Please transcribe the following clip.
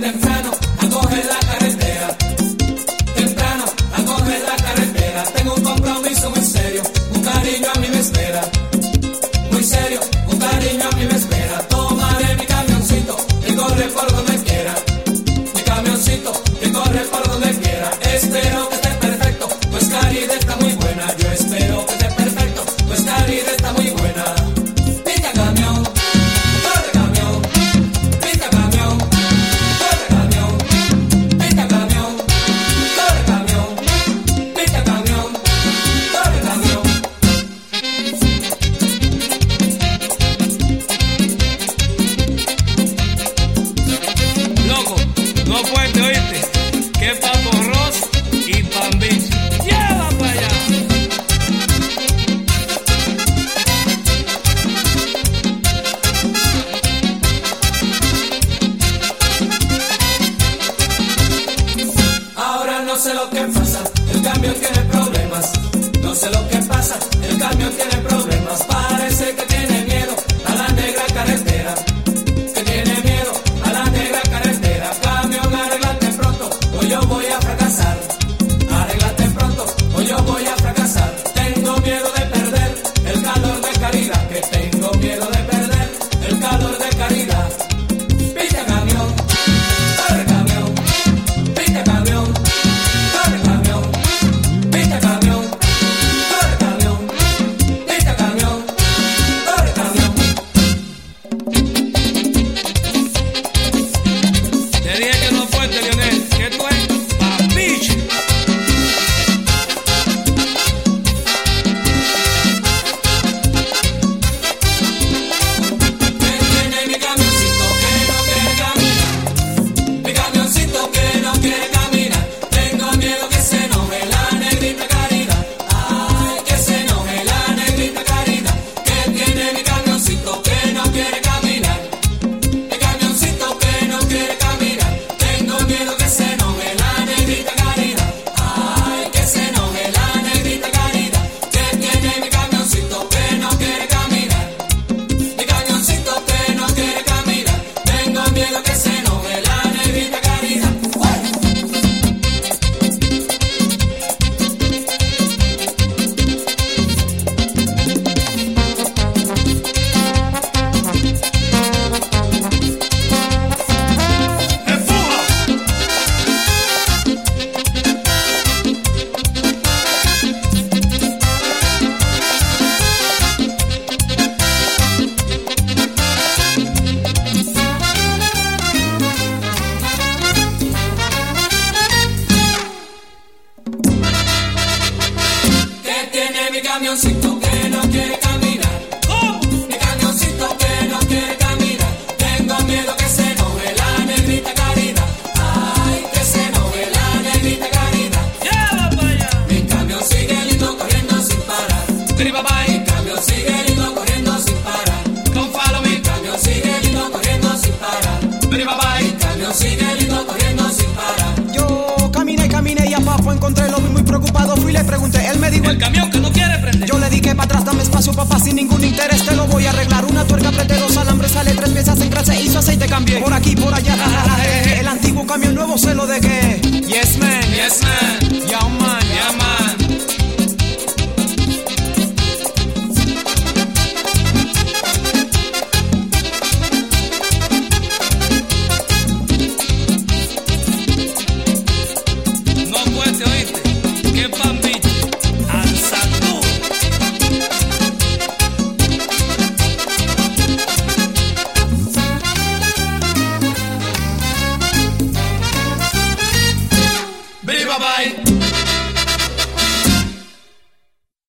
Santana. Fuerte, oíste. Que pan borroso y pan bicho. ¡Lleva para allá! Ahora no sé lo que pasa, el cambio tiene problemas. No sé lo que pasa, el cambio tiene problemas. Parece que tiene camioncito que no quiere caminar. Mi camioncito que no quiere caminar. Tengo miedo que se enoje la negrita Karina. Ay, que se enoje la negrita Karina. ¡Llévala para allá! Mi camión sigue lindo corriendo sin parar. ¡Tripa, bye! Mi camión sigue lindo corriendo sin parar. Don follow. Mi camión sigue lindo corriendo sin parar. ¡Tripa, bye! Yo le dije para atrás, dame espacio, papá, sin ningún interés. Te lo voy a arreglar. Una tuerca, apreté dos alambres, sale tres piezas, en y su aceite, cambié. Por aquí, por allá, el antiguo cambio, nuevo se lo dejé. Yes, man, yes, man, yeah, man, yeah, man. No oíste, que pa'